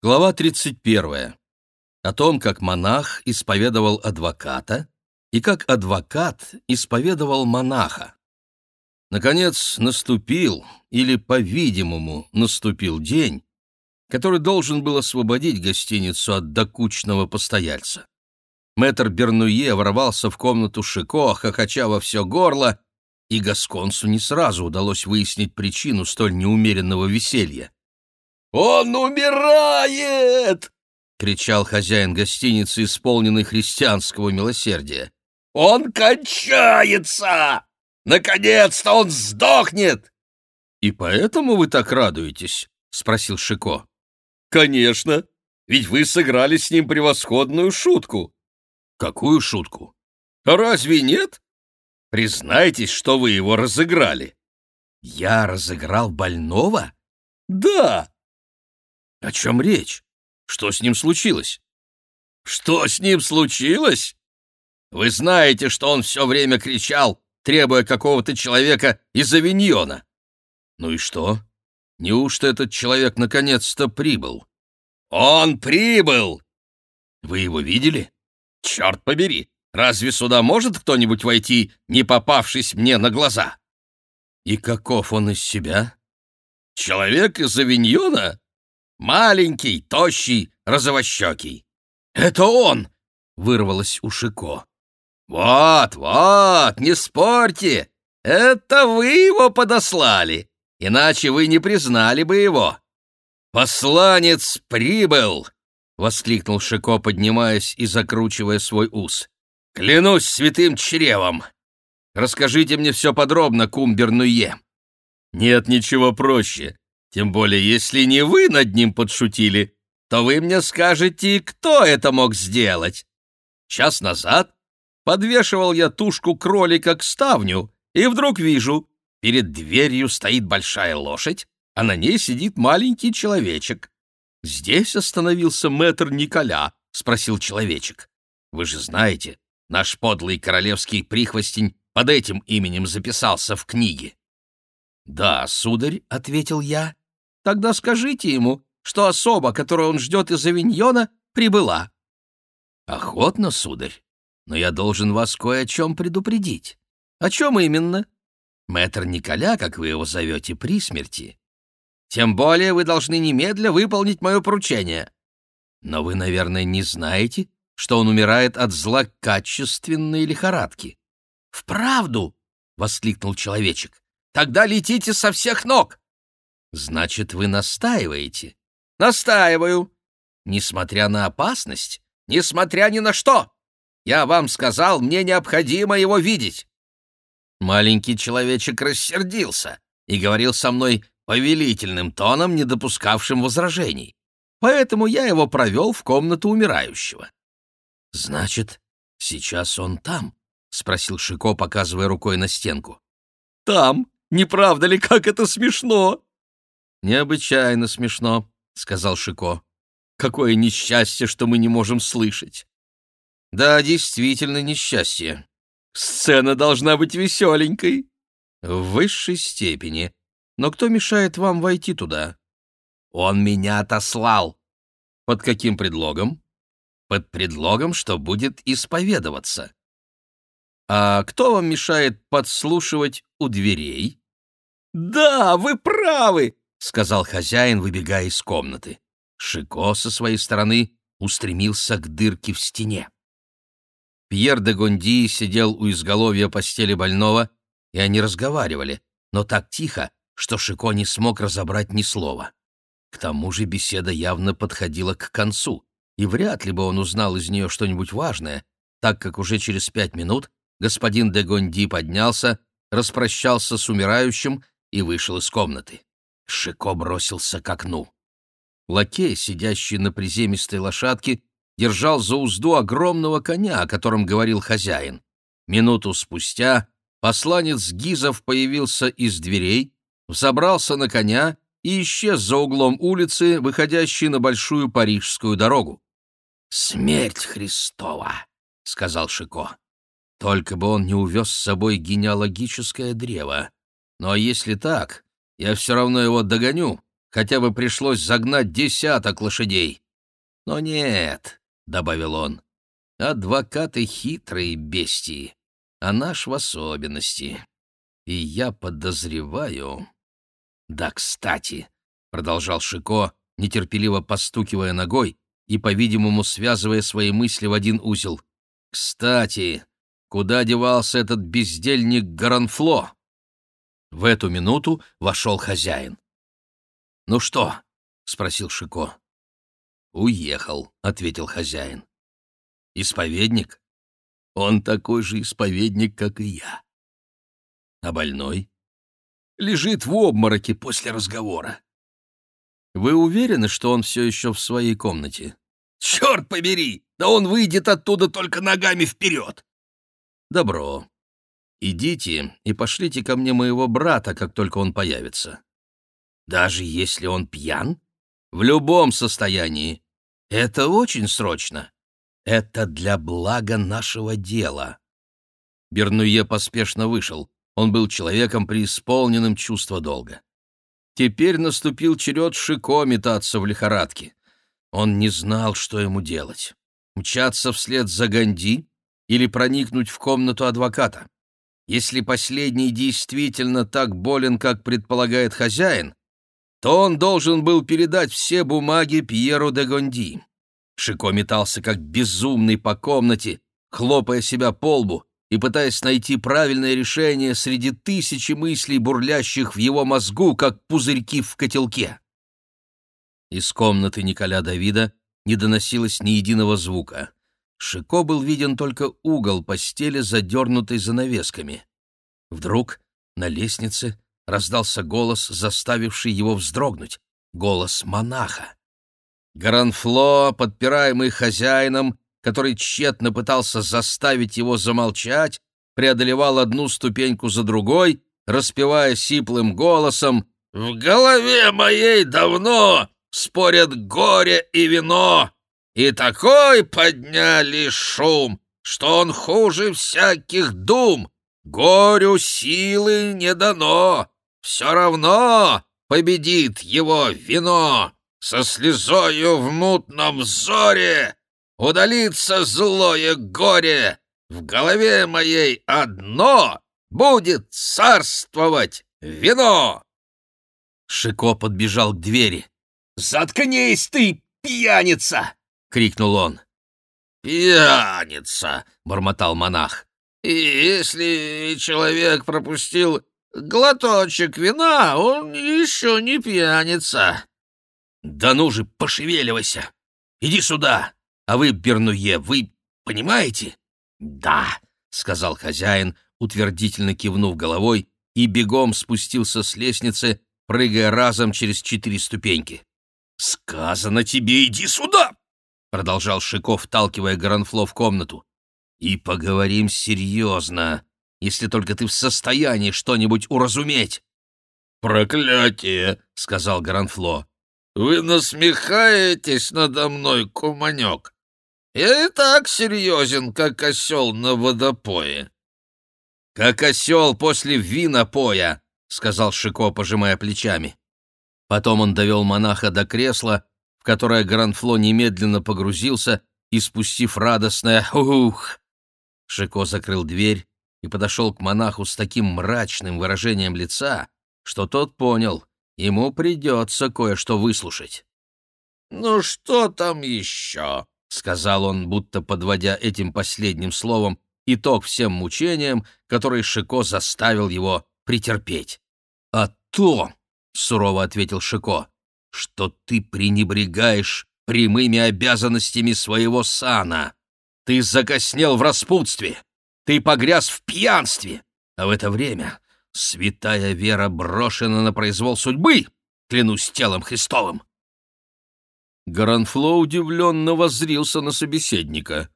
Глава 31. О том, как монах исповедовал адвоката и как адвокат исповедовал монаха. Наконец наступил, или, по-видимому, наступил день, который должен был освободить гостиницу от докучного постояльца. Мэтр Бернуе ворвался в комнату Шико, хохоча во все горло, и Гасконсу не сразу удалось выяснить причину столь неумеренного веселья. «Он умирает!» — кричал хозяин гостиницы, исполненный христианского милосердия. «Он кончается! Наконец-то он сдохнет!» «И поэтому вы так радуетесь?» — спросил Шико. «Конечно, ведь вы сыграли с ним превосходную шутку». «Какую шутку?» «А разве нет? Признайтесь, что вы его разыграли». «Я разыграл больного?» «Да». «О чем речь? Что с ним случилось?» «Что с ним случилось? Вы знаете, что он все время кричал, требуя какого-то человека из Авиньона». «Ну и что? Неужто этот человек наконец-то прибыл?» «Он прибыл!» «Вы его видели?» «Черт побери! Разве сюда может кто-нибудь войти, не попавшись мне на глаза?» «И каков он из себя?» «Человек из Авиньона? Маленький, тощий, розовощекий. «Это он!» — вырвалось у Шико. «Вот, вот, не спорьте! Это вы его подослали, иначе вы не признали бы его. Посланец прибыл!» — воскликнул Шико, поднимаясь и закручивая свой ус. «Клянусь святым чревом! Расскажите мне все подробно, Кумбернуе!» «Нет ничего проще. Тем более, если не вы над ним подшутили, то вы мне скажете, кто это мог сделать. Час назад подвешивал я тушку кролика к ставню, и вдруг вижу, перед дверью стоит большая лошадь, а на ней сидит маленький человечек. «Здесь остановился мэтр Николя?» — спросил человечек. «Вы же знаете, наш подлый королевский прихвостень под этим именем записался в книге». «Да, сударь», — ответил я, Тогда скажите ему, что особа, которую он ждет из Авиньона, прибыла». «Охотно, сударь, но я должен вас кое о чем предупредить». «О чем именно?» «Мэтр Николя, как вы его зовете, при смерти». «Тем более вы должны немедля выполнить мое поручение». «Но вы, наверное, не знаете, что он умирает от злокачественной лихорадки». «Вправду!» — воскликнул человечек. «Тогда летите со всех ног!» Значит, вы настаиваете? Настаиваю. Несмотря на опасность, несмотря ни на что. Я вам сказал, мне необходимо его видеть. Маленький человечек рассердился и говорил со мной повелительным тоном, не допускавшим возражений. Поэтому я его провел в комнату умирающего. — Значит, сейчас он там? — спросил Шико, показывая рукой на стенку. — Там? Не правда ли, как это смешно? «Необычайно смешно», — сказал Шико. «Какое несчастье, что мы не можем слышать!» «Да, действительно несчастье. Сцена должна быть веселенькой». «В высшей степени. Но кто мешает вам войти туда?» «Он меня отослал». «Под каким предлогом?» «Под предлогом, что будет исповедоваться». «А кто вам мешает подслушивать у дверей?» «Да, вы правы!» — сказал хозяин, выбегая из комнаты. Шико со своей стороны устремился к дырке в стене. Пьер де Гонди сидел у изголовья постели больного, и они разговаривали, но так тихо, что Шико не смог разобрать ни слова. К тому же беседа явно подходила к концу, и вряд ли бы он узнал из нее что-нибудь важное, так как уже через пять минут господин де Гонди поднялся, распрощался с умирающим и вышел из комнаты. Шико бросился к окну. Лакей, сидящий на приземистой лошадке, держал за узду огромного коня, о котором говорил хозяин. Минуту спустя посланец Гизов появился из дверей, взобрался на коня и исчез за углом улицы, выходящей на большую парижскую дорогу. «Смерть Христова!» — сказал Шико. «Только бы он не увез с собой генеалогическое древо. Но если так, я все равно его догоню хотя бы пришлось загнать десяток лошадей. Но нет, — добавил он, — адвокаты хитрые бестии, а наш в особенности. И я подозреваю... Да, кстати, — продолжал Шико, нетерпеливо постукивая ногой и, по-видимому, связывая свои мысли в один узел. «Кстати, куда девался этот бездельник Гаранфло?» В эту минуту вошел хозяин. «Ну что?» — спросил Шико. «Уехал», — ответил хозяин. «Исповедник? Он такой же исповедник, как и я. А больной? Лежит в обмороке после разговора. Вы уверены, что он все еще в своей комнате? Черт побери! Да он выйдет оттуда только ногами вперед! Добро. Идите и пошлите ко мне моего брата, как только он появится. Даже если он пьян? В любом состоянии. Это очень срочно. Это для блага нашего дела. Бернуе поспешно вышел. Он был человеком, преисполненным чувства долга. Теперь наступил черед Шико метаться в лихорадке. Он не знал, что ему делать. Мчаться вслед за Ганди или проникнуть в комнату адвоката. Если последний действительно так болен, как предполагает хозяин, то он должен был передать все бумаги Пьеру де Гонди. Шико метался как безумный по комнате, хлопая себя по лбу и пытаясь найти правильное решение среди тысячи мыслей, бурлящих в его мозгу, как пузырьки в котелке. Из комнаты Николя Давида не доносилось ни единого звука. Шико был виден только угол постели, задернутой занавесками. Вдруг на лестнице раздался голос, заставивший его вздрогнуть. Голос монаха. Гранфло, подпираемый хозяином, который тщетно пытался заставить его замолчать, преодолевал одну ступеньку за другой, распевая сиплым голосом «В голове моей давно спорят горе и вино, и такой подняли шум, что он хуже всяких дум, горю силы не дано, все равно победит его вино, со слезою в мутном взоре удалится злое горе, в голове моей одно будет царствовать вино. Шико подбежал к двери. «Заткнись ты, пьяница!» — крикнул он. «Пьяница!» — бормотал монах. «И если человек пропустил глоточек вина, он еще не пьяница». «Да ну же, пошевеливайся! Иди сюда! А вы, Бернуе, вы понимаете?» «Да», — сказал хозяин, утвердительно кивнув головой, и бегом спустился с лестницы, прыгая разом через четыре ступеньки. «Сказано тебе, иди сюда!» — продолжал Шиков, вталкивая Гаранфло в комнату. «И поговорим серьезно, если только ты в состоянии что-нибудь уразуметь». «Проклятие!» — сказал Гаранфло. «Вы насмехаетесь надо мной, куманек. Я и так серьезен, как осел на водопое». «Как осел после винопоя», — сказал Шико, пожимая плечами. Потом он довел монаха до кресла, которое Гранфло немедленно погрузился и, спустив радостное «Ух!», Шико закрыл дверь и подошел к монаху с таким мрачным выражением лица, что тот понял, ему придется кое-что выслушать. «Ну что там еще?» — сказал он, будто подводя этим последним словом итог всем мучениям, которые Шико заставил его претерпеть. «А то!» — сурово ответил Шико, — что ты пренебрегаешь прямыми обязанностями своего сана. Ты закоснел в распутстве, ты погряз в пьянстве, а в это время святая вера брошена на произвол судьбы, клянусь телом Христовым. Гранфло удивленно воззрился на собеседника.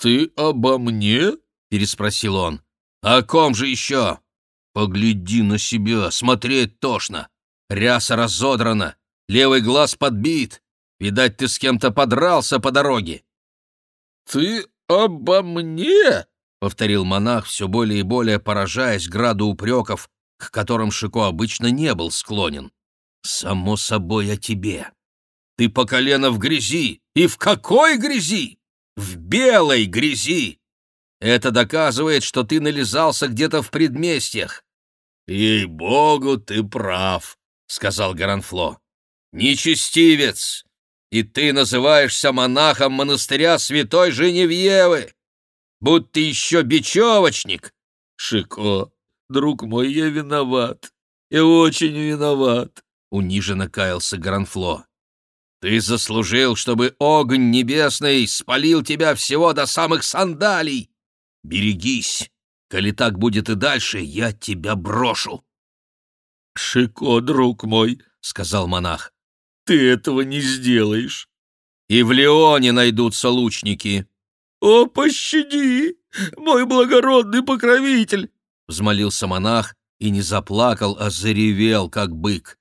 «Ты обо мне?» — переспросил он. «О ком же еще? Погляди на себя, смотреть тошно. Ряса разодрана, левый глаз подбит. Видать, ты с кем-то подрался по дороге. «Ты обо мне?» — повторил монах, все более и более поражаясь граду упреков, к которым Шико обычно не был склонен. Само собой о тебе. Ты по колено в грязи. И в какой грязи? В белой грязи. Это доказывает, что ты нализался где-то в предместьях. «Ей-богу, ты прав», — сказал Гаранфло. «Нечестивец! И ты называешься монахом монастыря святой Женевьевы! Будь ты еще бечевочник!» «Шико, друг мой, я виноват. Я очень виноват», — униженно каялся Гаранфло. «Ты заслужил, чтобы огонь небесный спалил тебя всего до самых сандалий! Берегись! Коли так будет и дальше, я тебя брошу!» «Шико, друг мой», — сказал монах, — «ты этого не сделаешь». «И в Леоне найдутся лучники». «О, пощади, мой благородный покровитель!» — взмолился монах и не заплакал, а заревел, как бык.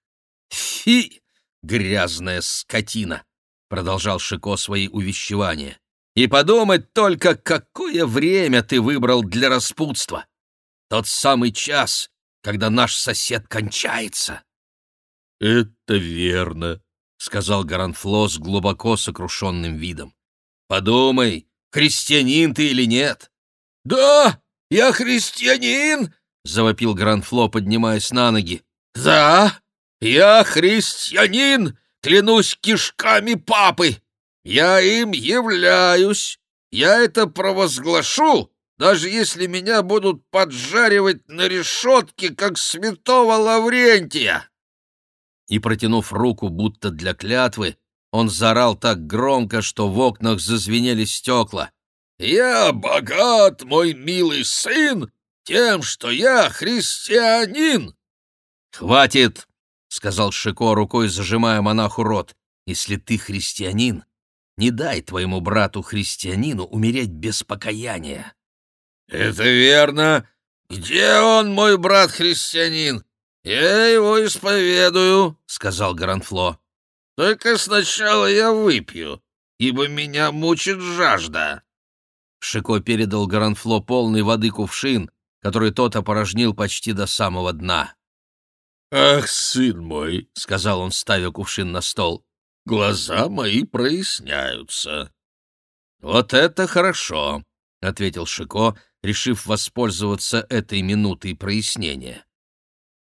«Фи!» грязная скотина!» — продолжал Шико свои увещевания. «И подумать только, какое время ты выбрал для распутства! Тот самый час, когда наш сосед кончается!» «Это верно», — сказал Гаранфло с глубоко сокрушенным видом. «Подумай, христианин ты или нет?» «Да, я христианин!» — завопил Гранфло, поднимаясь на ноги. «Да, я христианин, клянусь кишками папы. Я им являюсь. Я это провозглашу, даже если меня будут поджаривать на решетке, как святого Лаврентия. И, протянув руку, будто для клятвы, он заорал так громко, что в окнах зазвенели стекла. «Я богат, мой милый сын, тем, что я христианин!» «Хватит!» — сказал Шико, рукой зажимая монаху рот. «Если ты христианин, не дай твоему брату-христианину умереть без покаяния». «Это верно. Где он, мой брат-христианин? Я его исповедую», — сказал Гранфло. «Только сначала я выпью, ибо меня мучит жажда». Шико передал Гаранфло полный воды кувшин, который тот опорожнил почти до самого дна. «Ах, сын мой!» — сказал он, ставя кувшин на стол. «Глаза мои проясняются». «Вот это хорошо!» — ответил Шико, решив воспользоваться этой минутой прояснения.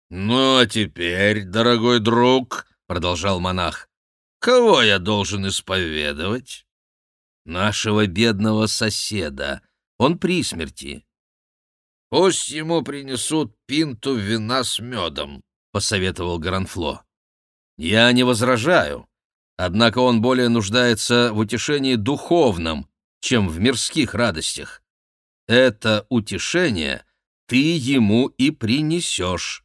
«Ну, а теперь, дорогой друг», — продолжал монах, — «кого я должен исповедовать?» «Нашего бедного соседа. Он при смерти». «Пусть ему принесут пинту вина с медом», — посоветовал Гранфло. «Я не возражаю, однако он более нуждается в утешении духовном, чем в мирских радостях. Это утешение ты ему и принесешь».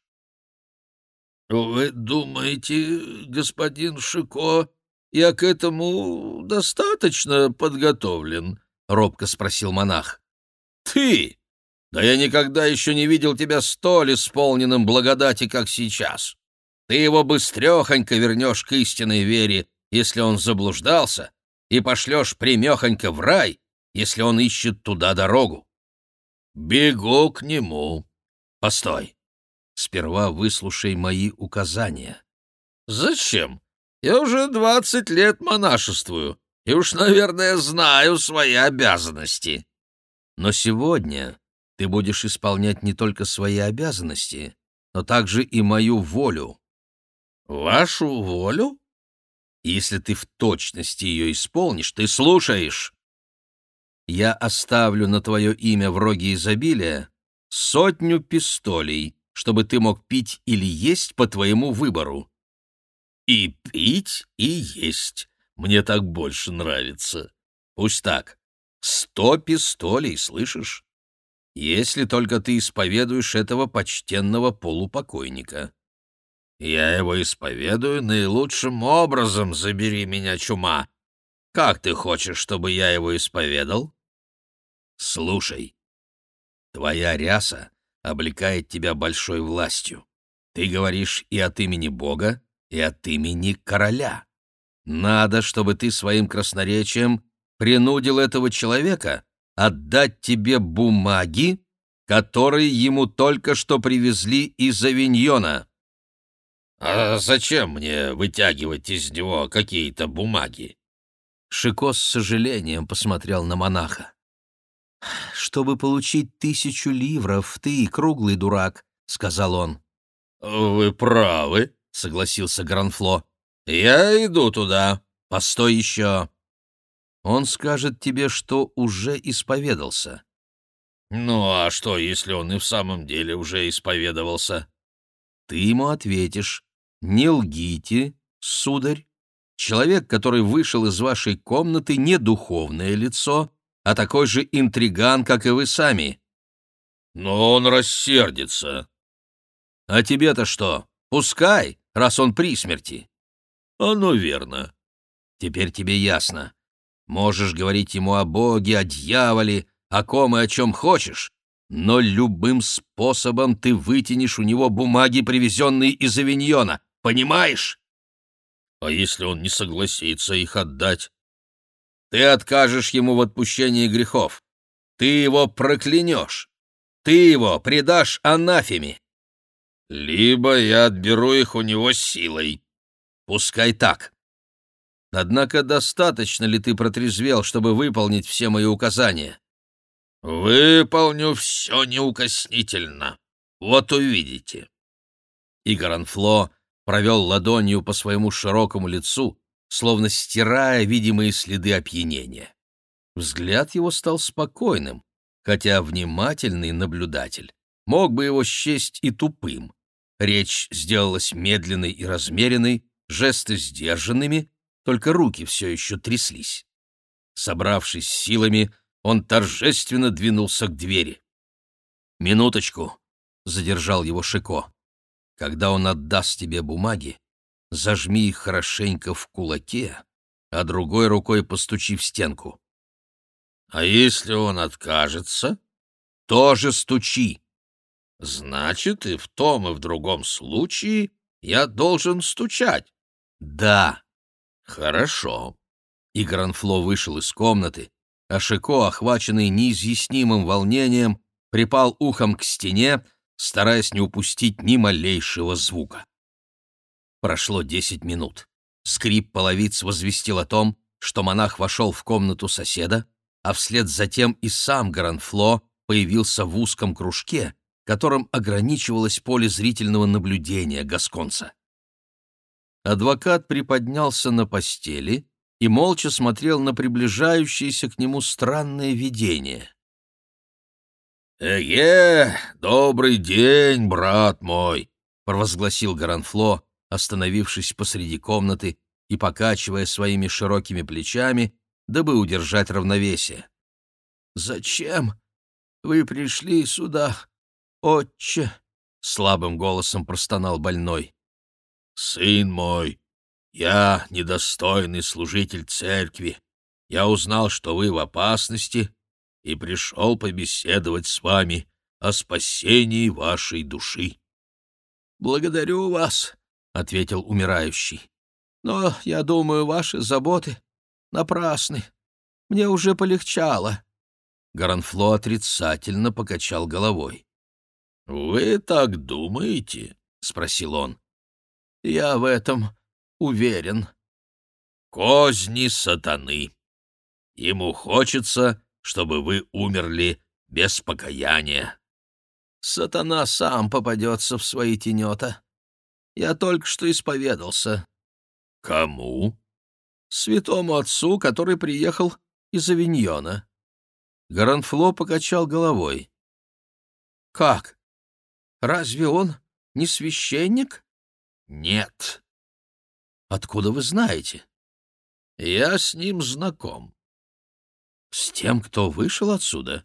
«Вы думаете, господин Шико, я к этому достаточно подготовлен?» — робко спросил монах. «Ты!» Да я никогда еще не видел тебя столь исполненным благодати, как сейчас. Ты его быстрехонько вернешь к истинной вере, если он заблуждался, и пошлешь примехонько в рай, если он ищет туда дорогу. Бегу к нему. Постой. Сперва выслушай мои указания. Зачем? Я уже двадцать лет монашествую, и уж, наверное, знаю свои обязанности. Но сегодня ты будешь исполнять не только свои обязанности, но также и мою волю. Вашу волю? Если ты в точности ее исполнишь, ты слушаешь. Я оставлю на твое имя в роге изобилия сотню пистолей, чтобы ты мог пить или есть по твоему выбору. И пить, и есть. Мне так больше нравится. Пусть так. Сто пистолей, слышишь? если только ты исповедуешь этого почтенного полупокойника. Я его исповедую наилучшим образом, забери меня, чума. Как ты хочешь, чтобы я его исповедал? Слушай, твоя ряса облекает тебя большой властью. Ты говоришь и от имени Бога, и от имени короля. Надо, чтобы ты своим красноречием принудил этого человека отдать тебе бумаги, которые ему только что привезли из Авиньона. «А зачем мне вытягивать из него какие-то бумаги?» Шико с сожалением посмотрел на монаха. «Чтобы получить тысячу ливров, ты круглый дурак», — сказал он. «Вы правы», — согласился Гранфло. «Я иду туда. Постой еще. Он скажет тебе, что уже исповедался». «Ну а что, если он и в самом деле уже исповедовался?» Ты ему ответишь, не лгите, сударь. Человек, который вышел из вашей комнаты, не духовное лицо, а такой же интриган, как и вы сами. Но он рассердится. А тебе-то что? Пускай, раз он при смерти. Оно верно. Теперь тебе ясно. Можешь говорить ему о Боге, о дьяволе, о ком и о чем хочешь, но любым способом ты вытянешь у него бумаги, привезенные из Авиньона. Понимаешь? А если он не согласится их отдать? Ты откажешь ему в отпущении грехов. Ты его проклянешь. Ты его предашь анафеме. Либо я отберу их у него силой. Пускай так. Однако достаточно ли ты протрезвел, чтобы выполнить все мои указания? Выполню все неукоснительно. Вот увидите. И Гаранфло провел ладонью по своему широкому лицу, словно стирая видимые следы опьянения. Взгляд его стал спокойным, хотя внимательный наблюдатель мог бы его счесть и тупым. Речь сделалась медленной и размеренной, жесты сдержанными, только руки все еще тряслись. Собравшись силами, он торжественно двинулся к двери. «Минуточку», — задержал его Шико. Когда он отдаст тебе бумаги, зажми их хорошенько в кулаке, а другой рукой постучи в стенку. А если он откажется? Тоже стучи. Значит, и в том, и в другом случае я должен стучать. Да. Хорошо. И Гранфло вышел из комнаты, а Шико, охваченный неизъяснимым волнением, припал ухом к стене, стараясь не упустить ни малейшего звука. Прошло десять минут. Скрип половиц возвестил о том, что монах вошел в комнату соседа, а вслед за тем и сам Гранфло появился в узком кружке, которым ограничивалось поле зрительного наблюдения гасконца. Адвокат приподнялся на постели и молча смотрел на приближающееся к нему странное видение. «Эге, добрый день, брат мой!» — провозгласил Гаранфло, остановившись посреди комнаты и покачивая своими широкими плечами, дабы удержать равновесие. «Зачем вы пришли сюда, отче?» — слабым голосом простонал больной. «Сын мой, я недостойный служитель церкви. Я узнал, что вы в опасности, и пришел побеседовать с вами о спасении вашей души. — Благодарю вас, — ответил умирающий. — Но, я думаю, ваши заботы напрасны. Мне уже полегчало. Гаранфло отрицательно покачал головой. — Вы так думаете? — спросил он. — Я в этом уверен. — Козни сатаны. Ему хочется чтобы вы умерли без покаяния. Сатана сам попадется в свои тенета. Я только что исповедался. Кому? Святому отцу, который приехал из Авиньона. Гаранфло покачал головой. Как? Разве он не священник? Нет. Откуда вы знаете? Я с ним знаком. «С тем, кто вышел отсюда?»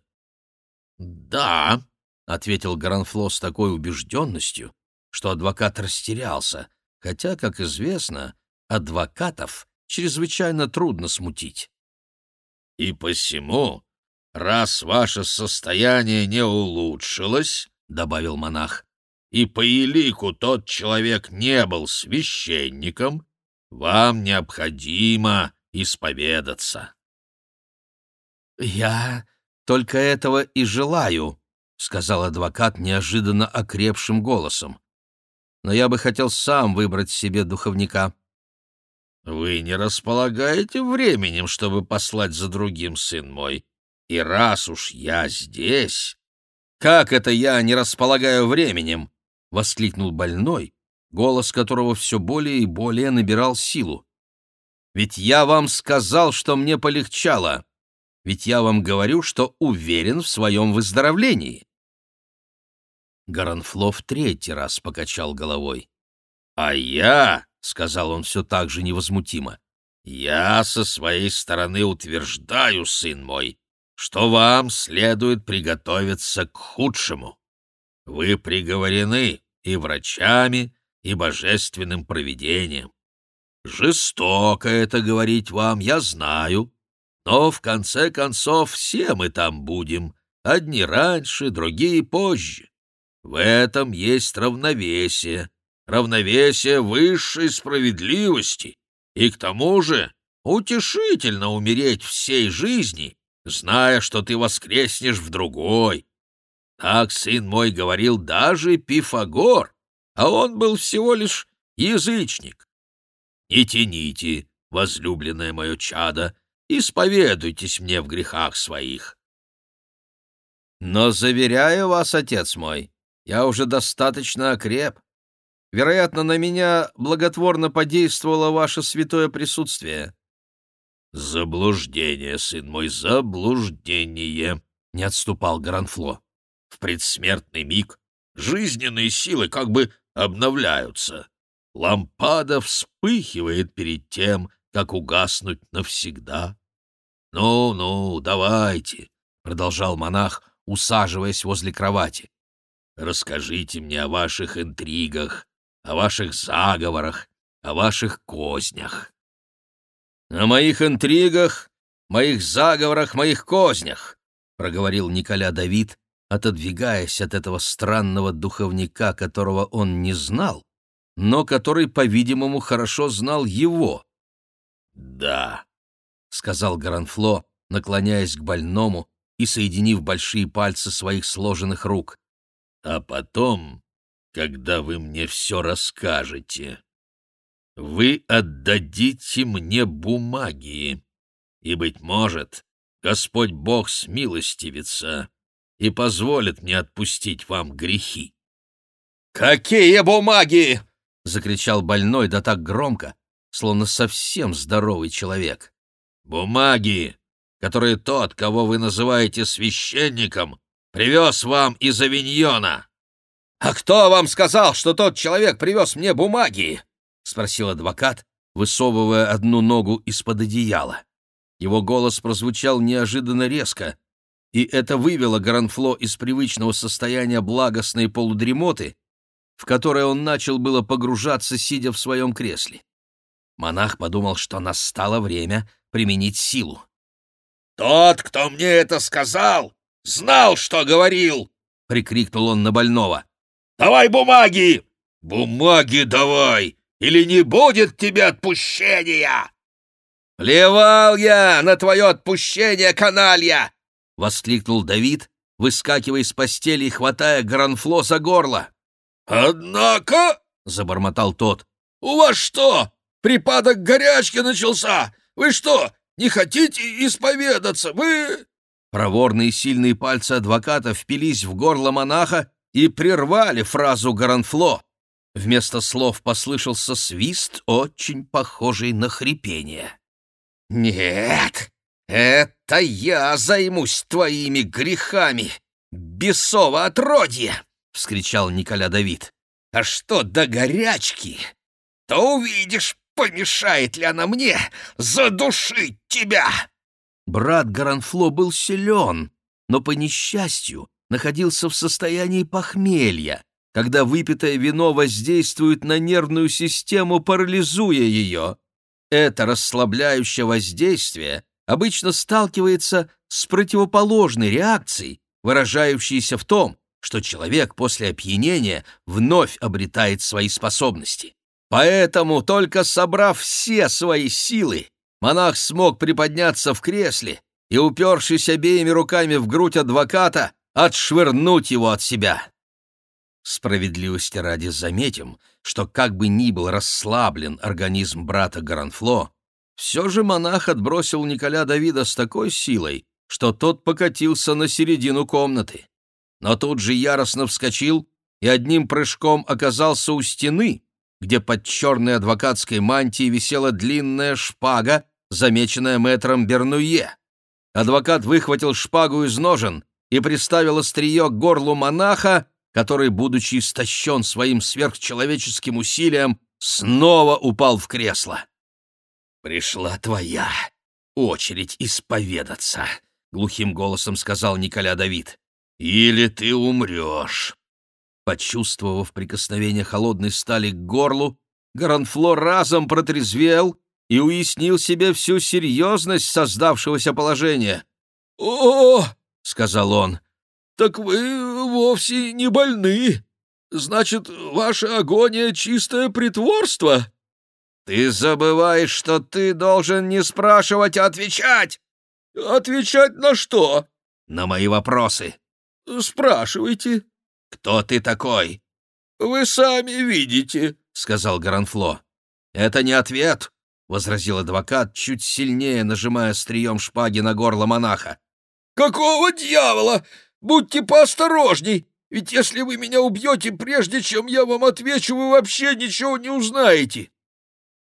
«Да», — ответил Гранфло с такой убежденностью, что адвокат растерялся, хотя, как известно, адвокатов чрезвычайно трудно смутить. «И посему, раз ваше состояние не улучшилось, — добавил монах, — и по елику тот человек не был священником, вам необходимо исповедаться». «Я только этого и желаю», — сказал адвокат неожиданно окрепшим голосом. Но я бы хотел сам выбрать себе духовника». «Вы не располагаете временем, чтобы послать за другим, сын мой. И раз уж я здесь...» «Как это я не располагаю временем?» — воскликнул больной, голос которого все более и более набирал силу. «Ведь я вам сказал, что мне полегчало. Ведь я вам говорю, что уверен в своем выздоровлении». Гаранфло в третий раз покачал головой. «А я, — сказал он все так же невозмутимо, — я со своей стороны утверждаю, сын мой, что вам следует приготовиться к худшему. Вы приговорены и врачами, и божественным провидением. Жестоко это говорить вам, я знаю, но в конце концов все мы там будем, одни раньше, другие позже. В этом есть равновесие, равновесие высшей справедливости, и к тому же утешительно умереть всей жизни, зная, что ты воскреснешь в другой. Так, сын мой, говорил даже Пифагор, а он был всего лишь язычник. Не тяните, возлюбленное мое чадо, исповедуйтесь мне в грехах своих. Но, заверяю вас, отец мой, я уже достаточно окреп. Вероятно, на меня благотворно подействовало ваше святое присутствие. Заблуждение, сын мой, заблуждение, — не отступал Гранфло. В предсмертный миг жизненные силы как бы обновляются. Лампада вспыхивает перед тем, как угаснуть навсегда. «Ну-ну, давайте», — продолжал монах, усаживаясь возле кровати. Расскажите мне о ваших интригах, о ваших заговорах, о ваших кознях. О моих интригах, моих заговорах, моих кознях, проговорил Николя Давид, отодвигаясь от этого странного духовника, которого он не знал, но который, по-видимому, хорошо знал его. Да, сказал Гаранфло, наклоняясь к больному и соединив большие пальцы своих сложенных рук. А потом, когда вы мне все расскажете, вы отдадите мне бумаги, и, быть может, Господь Бог смилостивится и позволит мне отпустить вам грехи. «Какие бумаги?» — закричал больной да так громко, словно совсем здоровый человек. «Бумаги, которые тот, кого вы называете священником, Привез вам из Авиньона». «А кто вам сказал, что тот человек привез мне бумаги?» — спросил адвокат, высовывая одну ногу из-под одеяла. Его голос прозвучал неожиданно резко, и это вывело Гранфло из привычного состояния благостной полудремоты, в которое он начал было погружаться, сидя в своем кресле. Монах подумал, что настало время применить силу. «Тот, кто мне это сказал, Знал, что говорил!» — прикрикнул он на больного. «Давай бумаги! Бумаги давай! Или не будет тебе отпущения!» «Плевал я на твое отпущение, каналья!» — воскликнул Давид, выскакивая из постели и хватая Гранфло за горло. «Однако...» — забормотал тот. «У вас что, припадок горячки начался? Вы что, не хотите исповедаться? Вы...» Проворные сильные пальцы адвоката впились в горло монаха и прервали фразу Гаранфло. Вместо слов послышался свист, очень похожий на хрипение. «Нет, это я займусь твоими грехами, бесово отродье!» — вскричал Николя Давид. «А что до горячки, то увидишь, помешает ли она мне задушить тебя!» Брат Гаранфло был силен, но, по несчастью, находился в состоянии похмелья, когда выпитое вино воздействует на нервную систему, парализуя ее. Это расслабляющее воздействие обычно сталкивается с противоположной реакцией, выражающейся в том, что человек после опьянения вновь обретает свои способности. Поэтому, только собрав все свои силы, монах смог приподняться в кресле и, упершись обеими руками в грудь адвоката, отшвырнуть его от себя. Справедливости ради заметим, что как бы ни был расслаблен организм брата Гаранфло, все же монах отбросил Николя Давида с такой силой, что тот покатился на середину комнаты. Но тут же яростно вскочил и одним прыжком оказался у стены, где под черной адвокатской мантией висела длинная шпага, замеченная мэтром Бернуе. Адвокат выхватил шпагу из ножен и приставил острие к горлу монаха, который, будучи истощен своим сверхчеловеческим усилием, снова упал в кресло. «Пришла твоя очередь исповедаться», — глухим голосом сказал Николя Давид. «Или ты умрешь». Почувствовав прикосновение холодной стали к горлу, Гаранфло разом протрезвел и уяснил себе всю серьезность создавшегося положения. «О, — сказал он, — так вы вовсе не больны. Значит, ваша агония — чистое притворство?» «Ты забываешь, что ты должен не спрашивать, а отвечать!» «Отвечать на что?» «На мои вопросы». «Спрашивайте». «Кто ты такой?» «Вы сами видите», — сказал Гаранфло. «Это не ответ», — возразил адвокат, чуть сильнее нажимая стрием шпаги на горло монаха. «Какого дьявола? Будьте поосторожней, ведь если вы меня убьете, прежде чем я вам отвечу, вы вообще ничего не узнаете».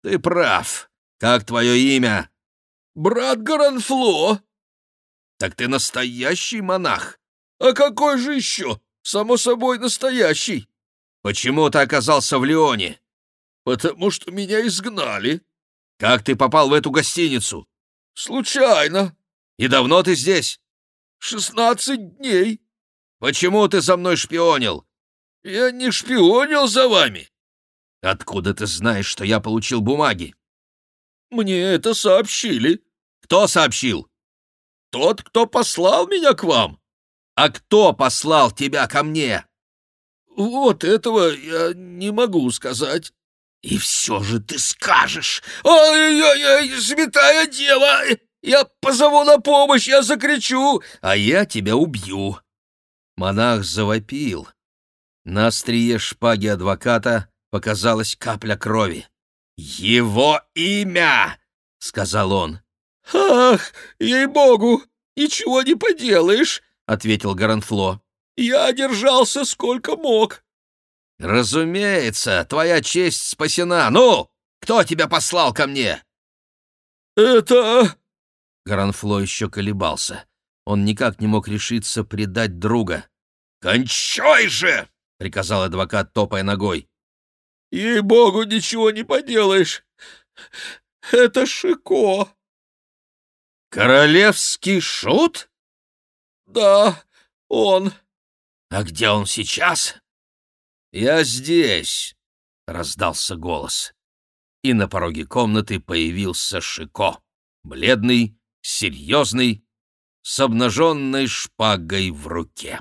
«Ты прав. Как твое имя?» «Брат Гаранфло». «Так ты настоящий монах?» «А какой же еще? Само собой, настоящий». «Почему ты оказался в Лионе?» «Потому что меня изгнали». «Как ты попал в эту гостиницу?» «Случайно». «И давно ты здесь?» «Шестнадцать дней». «Почему ты за мной шпионил?» «Я не шпионил за вами». «Откуда ты знаешь, что я получил бумаги?» «Мне это сообщили». «Кто сообщил?» «Тот, кто послал меня к вам». «А кто послал тебя ко мне?» «Вот этого я не могу сказать». «И все же ты скажешь!» «Ой-ой-ой, святая дева! Я позову на помощь, я закричу!» «А я тебя убью!» Монах завопил. На острие шпаги адвоката показалась капля крови. «Его имя!» — сказал он. «Ах, ей-богу, ничего не поделаешь!» — ответил Гаранфло. «Я держался сколько мог». «Разумеется, твоя честь спасена. Ну, кто тебя послал ко мне?» «Это...» Гаранфло еще колебался. Он никак не мог решиться предать друга. «Кончай же!» — приказал адвокат, топая ногой. «Ей-богу, ничего не поделаешь! Это Шико!» «Королевский шут?» «Да, он». «А где он сейчас?» «Я здесь», — раздался голос. И на пороге комнаты появился Шико, бледный, серьезный, с обнаженной шпагой в руке.